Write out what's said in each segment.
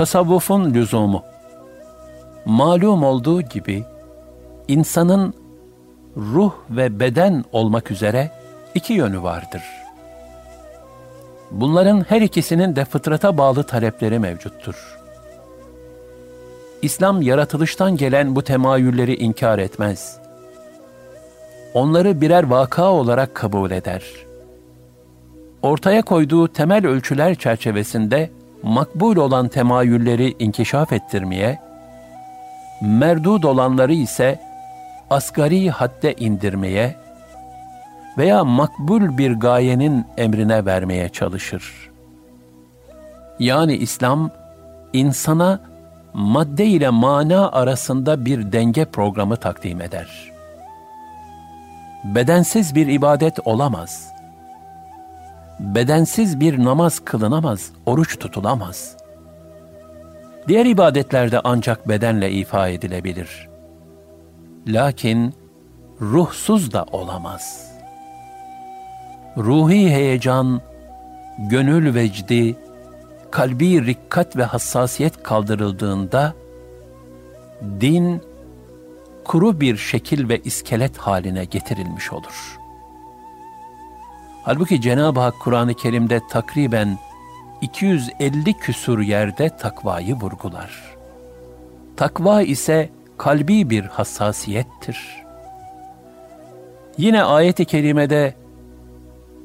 Tasavvufun lüzumu Malum olduğu gibi insanın ruh ve beden olmak üzere iki yönü vardır. Bunların her ikisinin de fıtrata bağlı talepleri mevcuttur. İslam yaratılıştan gelen bu temayülleri inkar etmez. Onları birer vaka olarak kabul eder. Ortaya koyduğu temel ölçüler çerçevesinde makbul olan temayülleri inkişaf ettirmeye, merdud olanları ise asgari hadde indirmeye veya makbul bir gayenin emrine vermeye çalışır. Yani İslam, insana madde ile mana arasında bir denge programı takdim eder. Bedensiz bir ibadet olamaz. Bedensiz bir namaz kılınamaz, oruç tutulamaz. Diğer ibadetlerde ancak bedenle ifa edilebilir. Lakin ruhsuz da olamaz. Ruhi heyecan, gönül vecdi, kalbi rikkat ve hassasiyet kaldırıldığında din kuru bir şekil ve iskelet haline getirilmiş olur. Halbuki Cenab-ı Hak Kur'an-ı Kerim'de takriben 250 küsur yerde takvayı vurgular. Takva ise kalbi bir hassasiyettir. Yine ayet-i kerimede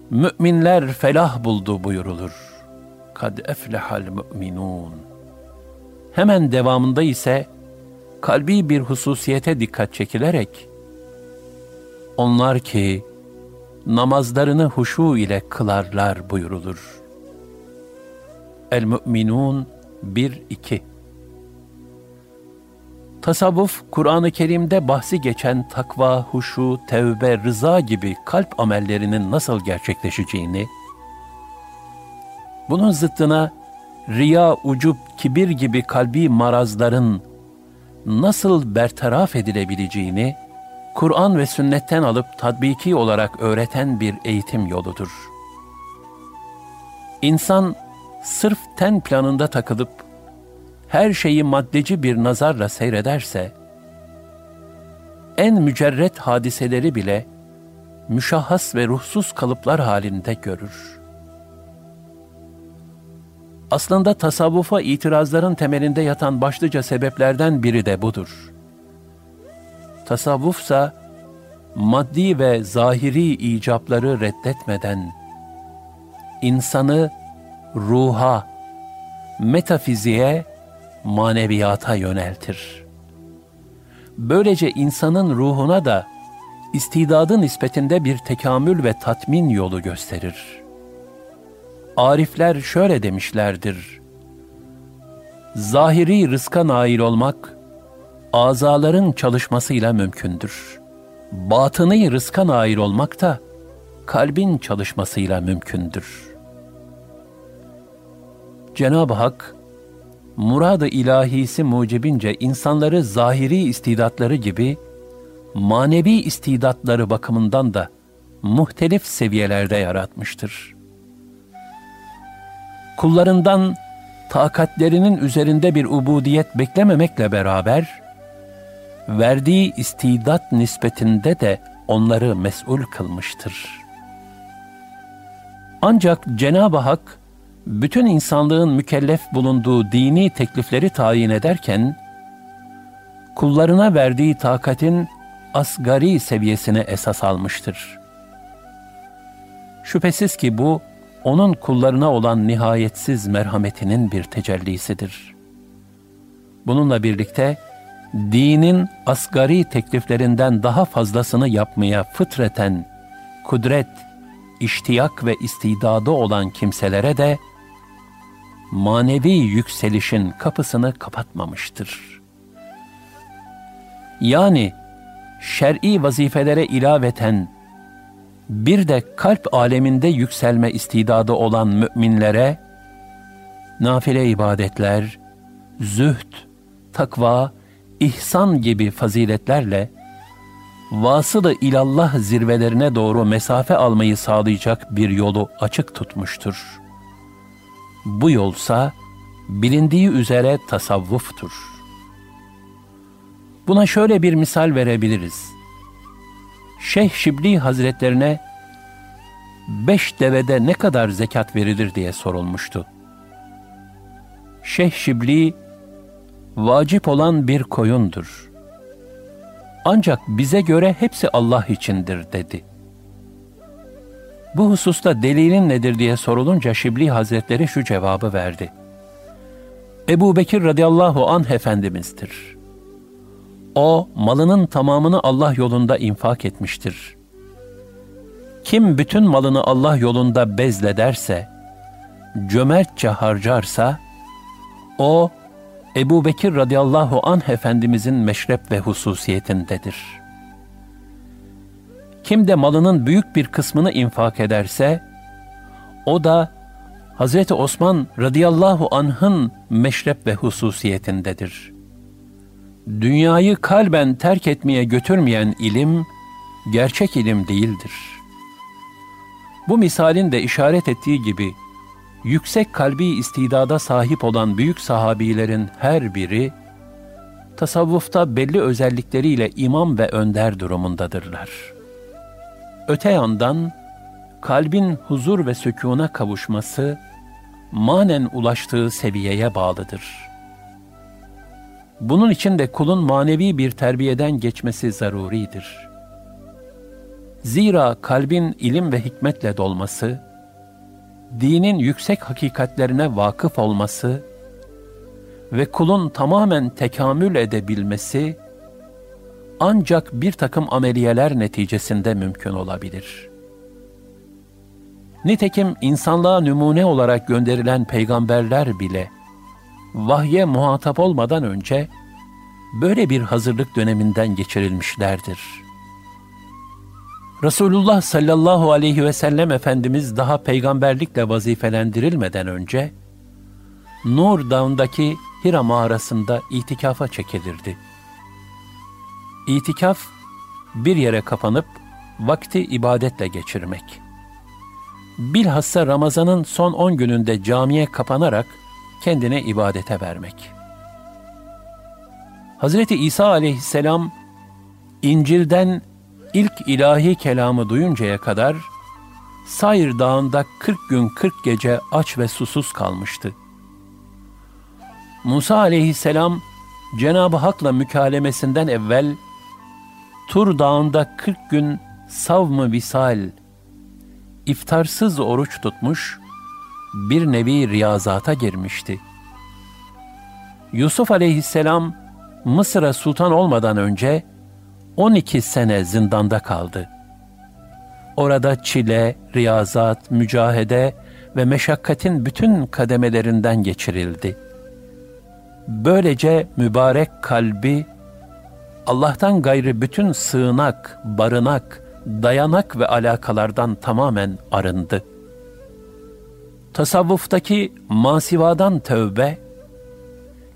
müminler felah buldu buyurulur kad eflehal müminun. Hemen devamında ise kalbi bir hususiyete dikkat çekilerek onlar ki namazlarını huşu ile kılarlar buyurulur. El Müminun 1-2 Tasavvuf, Kur'an-ı Kerim'de bahsi geçen takva, huşu, tevbe, rıza gibi kalp amellerinin nasıl gerçekleşeceğini, bunun zıttına riya, ucup, kibir gibi kalbi marazların nasıl bertaraf edilebileceğini Kur'an ve sünnetten alıp tatbiki olarak öğreten bir eğitim yoludur. İnsan sırf ten planında takılıp her şeyi maddeci bir nazarla seyrederse, en mücerret hadiseleri bile müşahhas ve ruhsuz kalıplar halinde görür. Aslında tasavvufa itirazların temelinde yatan başlıca sebeplerden biri de budur. Tasavvufsa maddi ve zahiri icapları reddetmeden insanı ruha, metafiziğe, maneviyata yöneltir. Böylece insanın ruhuna da istidadı nispetinde bir tekamül ve tatmin yolu gösterir.'' Arifler şöyle demişlerdir. Zahiri rızka nail olmak, azaların çalışmasıyla mümkündür. Batını rızka nail olmak da, kalbin çalışmasıyla mümkündür. Cenab-ı Hak, murad-ı ilahisi mucibince insanları zahiri istidatları gibi, manevi istidatları bakımından da muhtelif seviyelerde yaratmıştır.'' kullarından takatlerinin üzerinde bir ubudiyet beklememekle beraber, verdiği istidat nispetinde de onları mesul kılmıştır. Ancak Cenab-ı Hak, bütün insanlığın mükellef bulunduğu dini teklifleri tayin ederken, kullarına verdiği takatin asgari seviyesine esas almıştır. Şüphesiz ki bu, onun kullarına olan nihayetsiz merhametinin bir tecellisidir. Bununla birlikte dinin asgari tekliflerinden daha fazlasını yapmaya fıtreten kudret, iştiyak ve istidadı olan kimselere de manevi yükselişin kapısını kapatmamıştır. Yani şer'i vazifelere ilaveten bir de kalp aleminde yükselme istidadı olan müminlere, nafile ibadetler, zühd, takva, ihsan gibi faziletlerle, vasılı ilallah zirvelerine doğru mesafe almayı sağlayacak bir yolu açık tutmuştur. Bu yolsa bilindiği üzere tasavvuftur. Buna şöyle bir misal verebiliriz. Şeyh Şibli Hazretlerine beş devede ne kadar zekat verilir diye sorulmuştu. Şeyh Şibli, vacip olan bir koyundur. Ancak bize göre hepsi Allah içindir dedi. Bu hususta delilin nedir diye sorulunca Şibli Hazretleri şu cevabı verdi. Ebu Bekir radıyallahu anh efendimizdir. O malının tamamını Allah yolunda infak etmiştir. Kim bütün malını Allah yolunda bezlederse, cömertçe harcarsa, o Ebu Bekir radıyallahu anh Efendimizin meşrep ve hususiyetindedir. Kim de malının büyük bir kısmını infak ederse, o da Hazreti Osman radıyallahu anh'ın meşrep ve hususiyetindedir. Dünyayı kalben terk etmeye götürmeyen ilim, gerçek ilim değildir. Bu misalin de işaret ettiği gibi, yüksek kalbi istidada sahip olan büyük sahabilerin her biri, tasavvufta belli özellikleriyle imam ve önder durumundadırlar. Öte yandan, kalbin huzur ve sükûna kavuşması, manen ulaştığı seviyeye bağlıdır. Bunun için de kulun manevi bir terbiyeden geçmesi zaruridir. Zira kalbin ilim ve hikmetle dolması, dinin yüksek hakikatlerine vakıf olması ve kulun tamamen tekamül edebilmesi ancak bir takım ameliyeler neticesinde mümkün olabilir. Nitekim insanlığa numune olarak gönderilen peygamberler bile vahye muhatap olmadan önce böyle bir hazırlık döneminden geçirilmişlerdir.'' Resulullah sallallahu aleyhi ve sellem Efendimiz daha peygamberlikle vazifelendirilmeden önce Nur Dağı'ndaki Hira mağarasında itikafa çekilirdi. İtikaf, bir yere kapanıp vakti ibadetle geçirmek. Bilhassa Ramazan'ın son on gününde camiye kapanarak kendine ibadete vermek. Hazreti İsa aleyhisselam İncil'den ilk ilahi kelamı duyuncaya kadar Sayr Dağı'nda 40 gün 40 gece aç ve susuz kalmıştı. Musa aleyhisselam Cenab-ı Hak'la mükalemesinden evvel Tur Dağı'nda 40 gün savmı visal, iftarsız oruç tutmuş, bir nevi riyazata girmişti. Yusuf aleyhisselam Mısır'a sultan olmadan önce 12 sene zindanda kaldı. Orada çile, riyazat, mücahede ve meşakkatin bütün kademelerinden geçirildi. Böylece mübarek kalbi Allah'tan gayrı bütün sığınak, barınak, dayanak ve alakalardan tamamen arındı. Tasavvuftaki masivadan tövbe,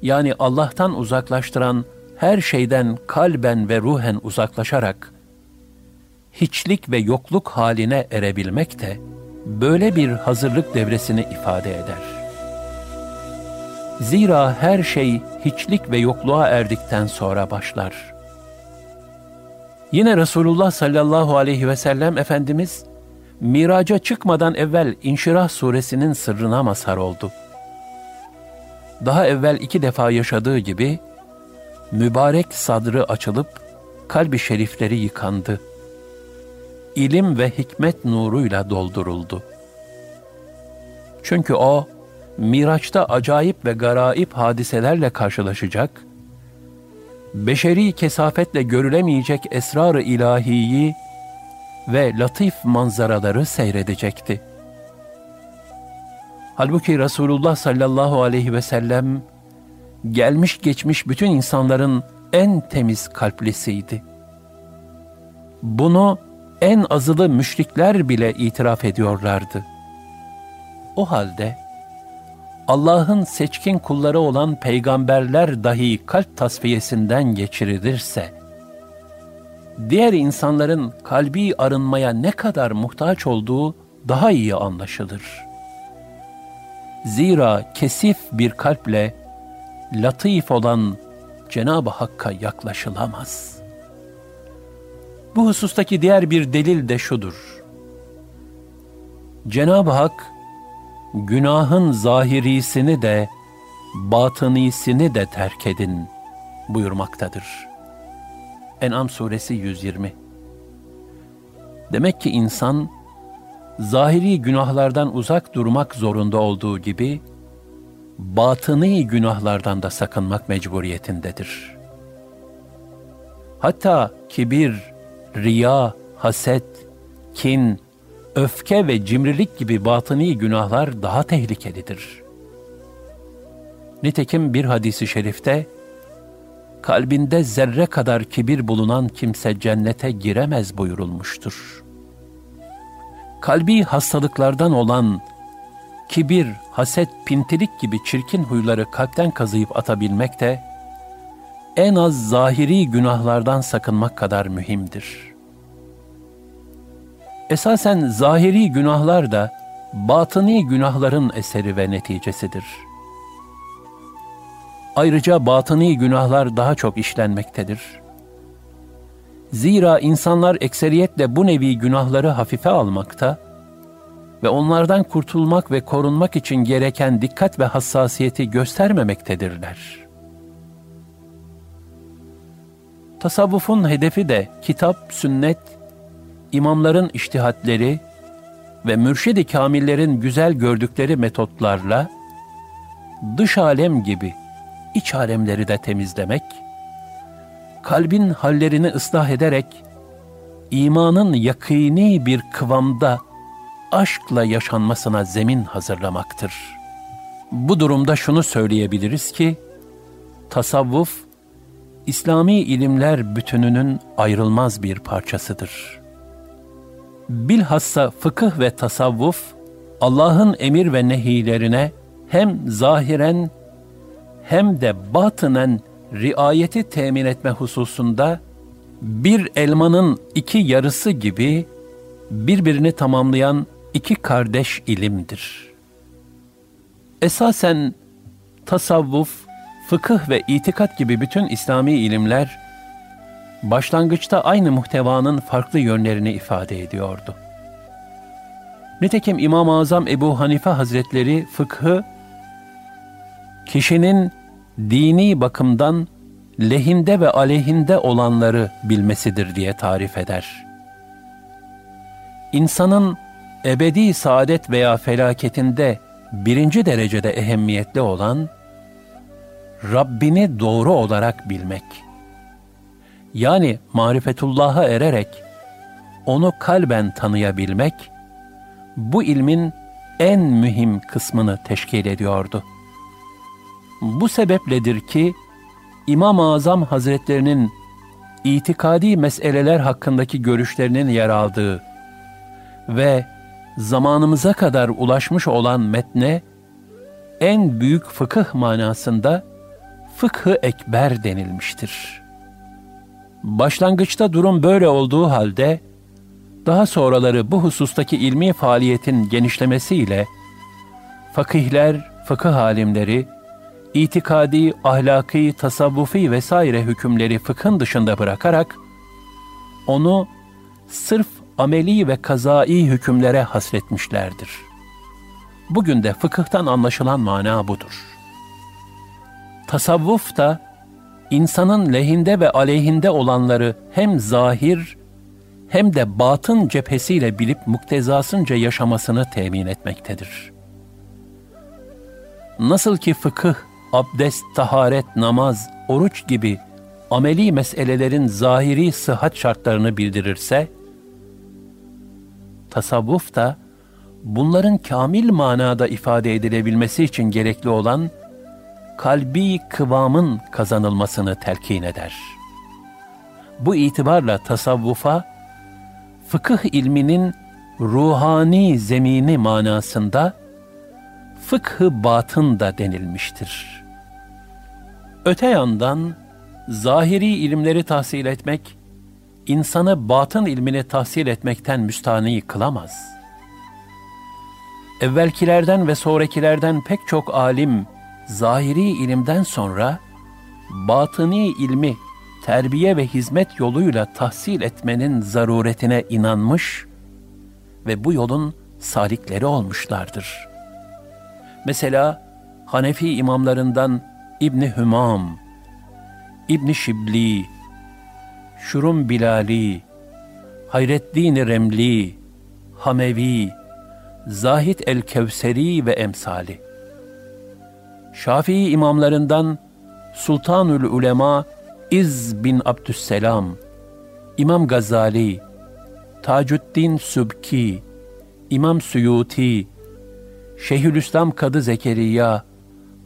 yani Allah'tan uzaklaştıran her şeyden kalben ve ruhen uzaklaşarak hiçlik ve yokluk haline erebilmek de böyle bir hazırlık devresini ifade eder. Zira her şey hiçlik ve yokluğa erdikten sonra başlar. Yine Resulullah sallallahu aleyhi ve sellem Efendimiz, miraca çıkmadan evvel İnşirah suresinin sırrına mazhar oldu. Daha evvel iki defa yaşadığı gibi, mübarek sadrı açılıp kalbi şerifleri yıkandı. İlim ve hikmet nuruyla dolduruldu. Çünkü o, Miraç'ta acayip ve garaip hadiselerle karşılaşacak, beşeri kesafetle görülemeyecek esrar-ı ilahiyi ve latif manzaraları seyredecekti. Halbuki Resulullah sallallahu aleyhi ve sellem gelmiş geçmiş bütün insanların en temiz kalplisiydi. Bunu en azılı müşrikler bile itiraf ediyorlardı. O halde Allah'ın seçkin kulları olan peygamberler dahi kalp tasfiyesinden geçirilirse, diğer insanların kalbi arınmaya ne kadar muhtaç olduğu daha iyi anlaşılır. Zira kesif bir kalple latif olan Cenab-ı Hakk'a yaklaşılamaz. Bu husustaki diğer bir delil de şudur. Cenab-ı Hak günahın zahirisini de batınisini de terk edin buyurmaktadır. En'am suresi 120 Demek ki insan zahiri günahlardan uzak durmak zorunda olduğu gibi batını günahlardan da sakınmak mecburiyetindedir. Hatta kibir, riya, haset, kin, öfke ve cimrilik gibi batıni günahlar daha tehlikelidir. Nitekim bir hadisi şerifte, kalbinde zerre kadar kibir bulunan kimse cennete giremez buyurulmuştur. Kalbi hastalıklardan olan kibir, haset, pintilik gibi çirkin huyları kalpten kazıyıp atabilmek de en az zahiri günahlardan sakınmak kadar mühimdir. Esasen zahiri günahlar da batıni günahların eseri ve neticesidir. Ayrıca batıni günahlar daha çok işlenmektedir. Zira insanlar ekseriyetle bu nevi günahları hafife almakta, ve onlardan kurtulmak ve korunmak için gereken dikkat ve hassasiyeti göstermemektedirler. Tasavvufun hedefi de kitap, sünnet, imamların iştihatleri ve mürşidi kamillerin güzel gördükleri metotlarla dış alem gibi iç alemleri de temizlemek, kalbin hallerini ıslah ederek imanın yakini bir kıvamda aşkla yaşanmasına zemin hazırlamaktır. Bu durumda şunu söyleyebiliriz ki, tasavvuf, İslami ilimler bütününün ayrılmaz bir parçasıdır. Bilhassa fıkıh ve tasavvuf, Allah'ın emir ve nehilerine hem zahiren hem de batınen riayeti temin etme hususunda bir elmanın iki yarısı gibi birbirini tamamlayan iki kardeş ilimdir. Esasen tasavvuf, fıkıh ve itikat gibi bütün İslami ilimler başlangıçta aynı muhtevanın farklı yönlerini ifade ediyordu. Nitekim İmam-ı Azam Ebu Hanife Hazretleri fıkhı kişinin dini bakımdan lehinde ve aleyhinde olanları bilmesidir diye tarif eder. İnsanın ebedi saadet veya felaketinde birinci derecede ehemmiyetli olan, Rabbini doğru olarak bilmek. Yani marifetullah'a ererek, onu kalben tanıyabilmek, bu ilmin en mühim kısmını teşkil ediyordu. Bu sebepledir ki, İmam-ı Azam Hazretlerinin itikadi meseleler hakkındaki görüşlerinin yer aldığı ve zamanımıza kadar ulaşmış olan metne en büyük fıkıh manasında fıkhı ekber denilmiştir. Başlangıçta durum böyle olduğu halde daha sonraları bu husustaki ilmi faaliyetin genişlemesiyle fakihler, fıkıh alimleri, itikadi, ahlaki, tasavvufi vesaire hükümleri fıkhın dışında bırakarak onu sırf ameli ve kazai hükümlere hasretmişlerdir. Bugün de fıkıhtan anlaşılan mana budur. Tasavvuf da insanın lehinde ve aleyhinde olanları hem zahir hem de batın cephesiyle bilip muktezasınca yaşamasını temin etmektedir. Nasıl ki fıkıh, abdest, taharet, namaz, oruç gibi ameli meselelerin zahiri sıhhat şartlarını bildirirse, tasavvuf da bunların kamil manada ifade edilebilmesi için gerekli olan kalbi kıvamın kazanılmasını telkin eder. Bu itibarla tasavvufa fıkıh ilminin ruhani zemini manasında fıkhı batın da denilmiştir. Öte yandan zahiri ilimleri tahsil etmek insanı batın ilmini tahsil etmekten müstani kılamaz. evvelkilerden ve sonrakilerden pek çok alim, zahiri ilimden sonra, batıni ilmi terbiye ve hizmet yoluyla tahsil etmenin zaruretine inanmış ve bu yolun salikleri olmuşlardır. Mesela Hanefi imamlarından İbni Hümam, İbni Şibli, Şurum Bilali, Hayreddin Remli, Hamevi, Zahid el-Kevseri ve emsali. Şafii imamlarından Sultanül Ulema İz bin Abdüsselam, İmam Gazali, Tacuddin Sübki, İmam Suyuti, Şeyhülislam Kadı Zekeriya,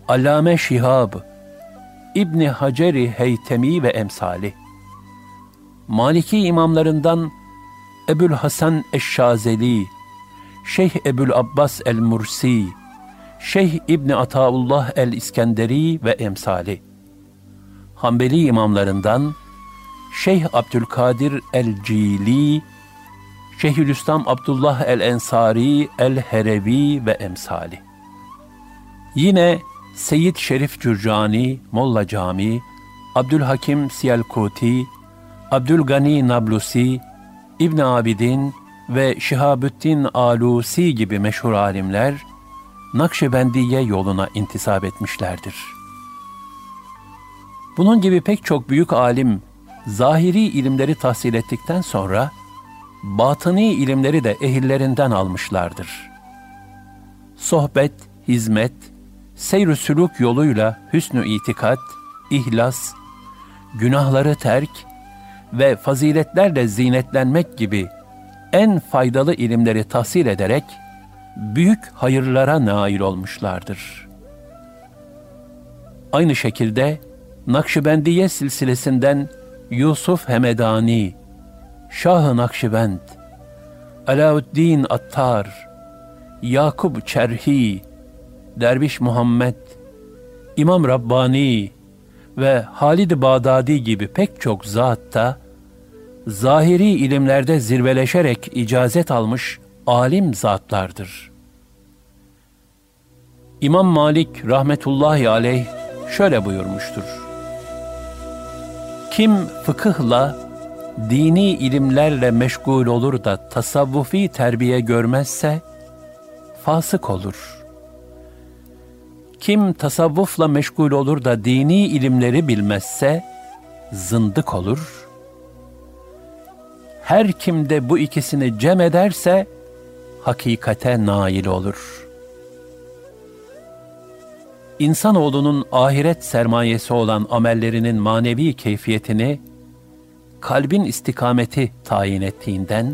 Allame Şihab, İbni Haceri Heytemi ve emsali. Maliki imamlarından Ebul Hasan Eşşazeli, Şeyh Ebul Abbas el-Mursi, Şeyh İbni Ataullah el-İskenderi ve emsali. Hanbeli imamlarından Şeyh Abdülkadir el-Cili, Şeyhülislam Abdullah el-Ensari el-Herevi ve emsali. Yine Seyyid Şerif Cürcani, Molla Cami, Abdülhakim Siyelkuti, Abdülgani Nablusi, İbn Abidin ve Şihabüddin Alusi gibi meşhur alimler Nakşibendiye yoluna intisap etmişlerdir. Bunun gibi pek çok büyük alim zahiri ilimleri tahsil ettikten sonra batıni ilimleri de ehillerinden almışlardır. Sohbet, hizmet, seyr-ü sülük yoluyla hüsnü itikat, ihlas, günahları terk ve faziletlerle zinetlenmek gibi en faydalı ilimleri tahsil ederek büyük hayırlara nail olmuşlardır. Aynı şekilde Nakşibendiye silsilesinden Yusuf Hemedani, Şah-ı Nakşibend, Alauddin Attar, Yakup Çerhi, Derviş Muhammed, İmam Rabbani ve Halid Bağdadi gibi pek çok zat da zahiri ilimlerde zirveleşerek icazet almış alim zatlardır. İmam Malik rahmetullahi aleyh şöyle buyurmuştur. Kim fıkıhla, dini ilimlerle meşgul olur da tasavvufi terbiye görmezse, fasık olur. Kim tasavvufla meşgul olur da dini ilimleri bilmezse, zındık olur. Her kim de bu ikisini cem ederse, hakikate nail olur. İnsanoğlunun ahiret sermayesi olan amellerinin manevi keyfiyetini, kalbin istikameti tayin ettiğinden,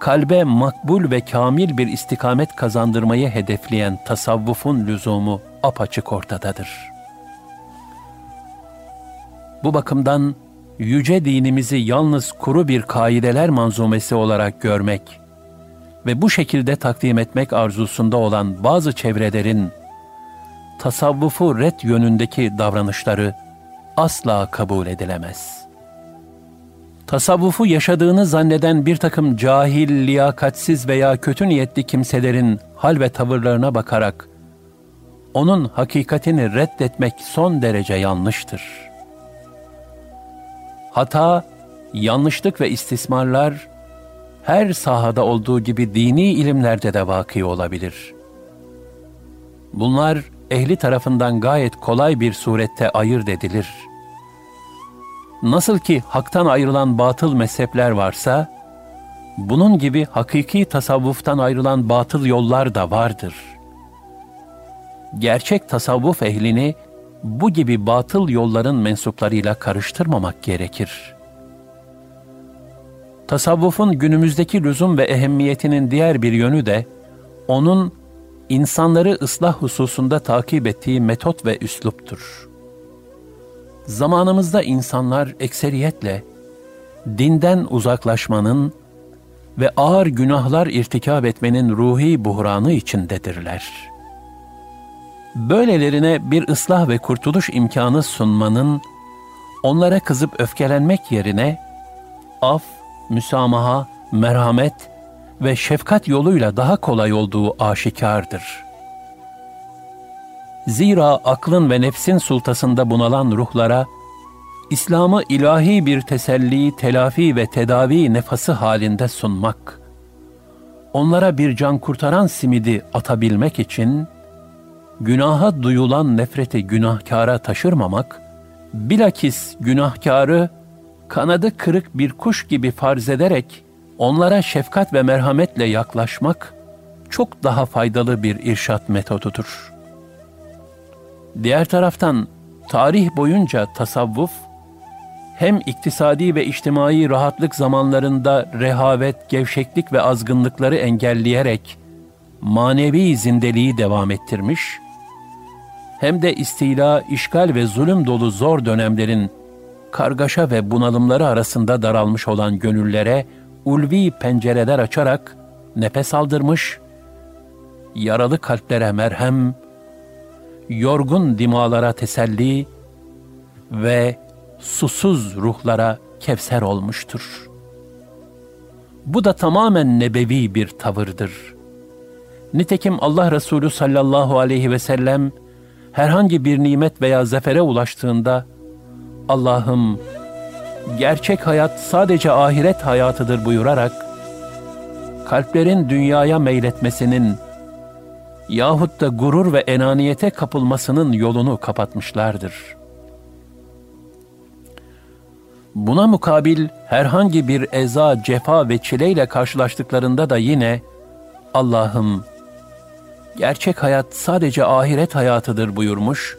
kalbe makbul ve kamil bir istikamet kazandırmayı hedefleyen tasavvufun lüzumu apaçık ortadadır. Bu bakımdan yüce dinimizi yalnız kuru bir kaideler manzumesi olarak görmek ve bu şekilde takdim etmek arzusunda olan bazı çevrelerin tasavvufu red yönündeki davranışları asla kabul edilemez. Tasavvufu yaşadığını zanneden bir takım cahil, liyakatsiz veya kötü niyetli kimselerin hal ve tavırlarına bakarak onun hakikatini reddetmek son derece yanlıştır. Hata, yanlışlık ve istismarlar her sahada olduğu gibi dini ilimlerde de vaki olabilir. Bunlar ehli tarafından gayet kolay bir surette ayırt edilir. Nasıl ki haktan ayrılan batıl mezhepler varsa, bunun gibi hakiki tasavvuftan ayrılan batıl yollar da vardır. Gerçek tasavvuf ehlini bu gibi batıl yolların mensuplarıyla karıştırmamak gerekir. Tasavvufun günümüzdeki lüzum ve ehemmiyetinin diğer bir yönü de, onun insanları ıslah hususunda takip ettiği metot ve üsluptur. Zamanımızda insanlar ekseriyetle dinden uzaklaşmanın ve ağır günahlar irtikab etmenin ruhi buhranı içindedirler. Böylelerine bir ıslah ve kurtuluş imkanı sunmanın, onlara kızıp öfkelenmek yerine af, müsamaha, merhamet ve şefkat yoluyla daha kolay olduğu aşikardır. Zira aklın ve nefsin sultasında bunalan ruhlara, İslam'ı ilahi bir teselli, telafi ve tedavi nefası halinde sunmak, onlara bir can kurtaran simidi atabilmek için, günaha duyulan nefreti günahkara taşırmamak, bilakis günahkarı kanadı kırık bir kuş gibi farz ederek onlara şefkat ve merhametle yaklaşmak çok daha faydalı bir irşat metodudur. Diğer taraftan tarih boyunca tasavvuf hem iktisadi ve içtimai rahatlık zamanlarında rehavet, gevşeklik ve azgınlıkları engelleyerek manevi zindeliği devam ettirmiş, hem de istila, işgal ve zulüm dolu zor dönemlerin kargaşa ve bunalımları arasında daralmış olan gönüllere ulvi pencereler açarak nefes aldırmış, yaralı kalplere merhem, yorgun dimalara teselli ve susuz ruhlara kevser olmuştur. Bu da tamamen nebevi bir tavırdır. Nitekim Allah Resulü sallallahu aleyhi ve sellem herhangi bir nimet veya zafere ulaştığında Allah'ım gerçek hayat sadece ahiret hayatıdır buyurarak kalplerin dünyaya meyletmesinin yahut da gurur ve enaniyete kapılmasının yolunu kapatmışlardır. Buna mukabil herhangi bir eza, cefa ve çileyle karşılaştıklarında da yine Allah'ım gerçek hayat sadece ahiret hayatıdır buyurmuş.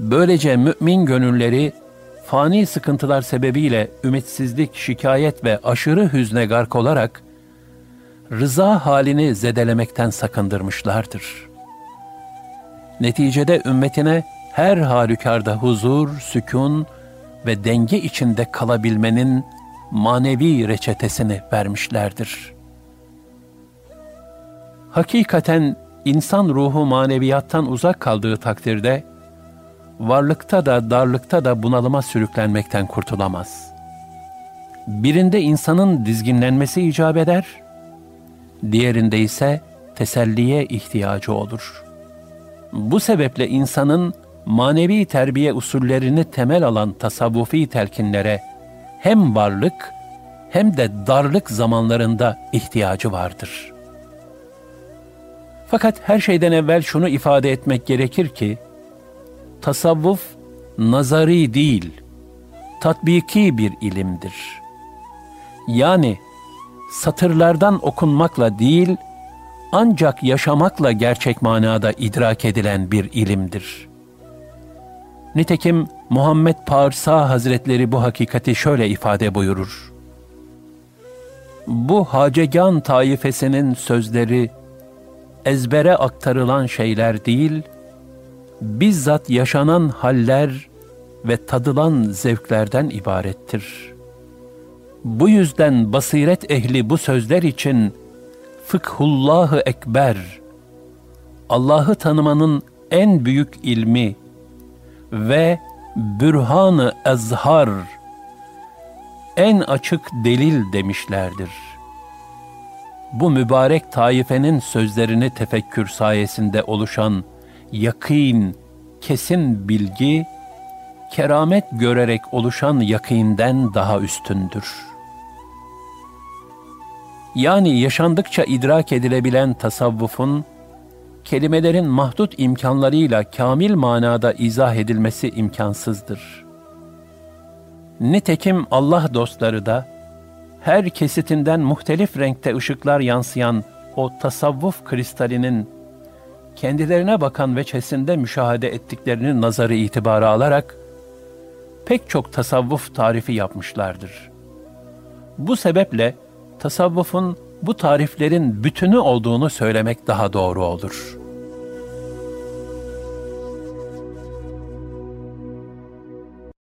Böylece mümin gönülleri fani sıkıntılar sebebiyle ümitsizlik, şikayet ve aşırı hüzne gark olarak rıza halini zedelemekten sakındırmışlardır. Neticede ümmetine her halükarda huzur, sükun ve denge içinde kalabilmenin manevi reçetesini vermişlerdir. Hakikaten insan ruhu maneviyattan uzak kaldığı takdirde, varlıkta da darlıkta da bunalıma sürüklenmekten kurtulamaz. Birinde insanın dizginlenmesi icap eder, diğerinde ise teselliye ihtiyacı olur. Bu sebeple insanın manevi terbiye usullerini temel alan tasavvufi telkinlere hem varlık hem de darlık zamanlarında ihtiyacı vardır. Fakat her şeyden evvel şunu ifade etmek gerekir ki, tasavvuf nazari değil, tatbiki bir ilimdir. Yani satırlardan okunmakla değil, ancak yaşamakla gerçek manada idrak edilen bir ilimdir. Nitekim Muhammed Parsa Hazretleri bu hakikati şöyle ifade buyurur. Bu hacegan taifesinin sözleri ezbere aktarılan şeyler değil, bizzat yaşanan haller ve tadılan zevklerden ibarettir. Bu yüzden basiret ehli bu sözler için fıkhullahı ekber, Allah'ı tanımanın en büyük ilmi ve bürhanı ezhar, en açık delil demişlerdir. Bu mübarek taifenin sözlerini tefekkür sayesinde oluşan yakîn, kesin bilgi, keramet görerek oluşan yakînden daha üstündür. Yani yaşandıkça idrak edilebilen tasavvufun, kelimelerin mahdut imkanlarıyla kamil manada izah edilmesi imkansızdır. Nitekim Allah dostları da, her kesitinden muhtelif renkte ışıklar yansıyan o tasavvuf kristalinin kendilerine bakan veçesinde müşahede ettiklerini nazarı itibara alarak pek çok tasavvuf tarifi yapmışlardır. Bu sebeple tasavvufun bu tariflerin bütünü olduğunu söylemek daha doğru olur.''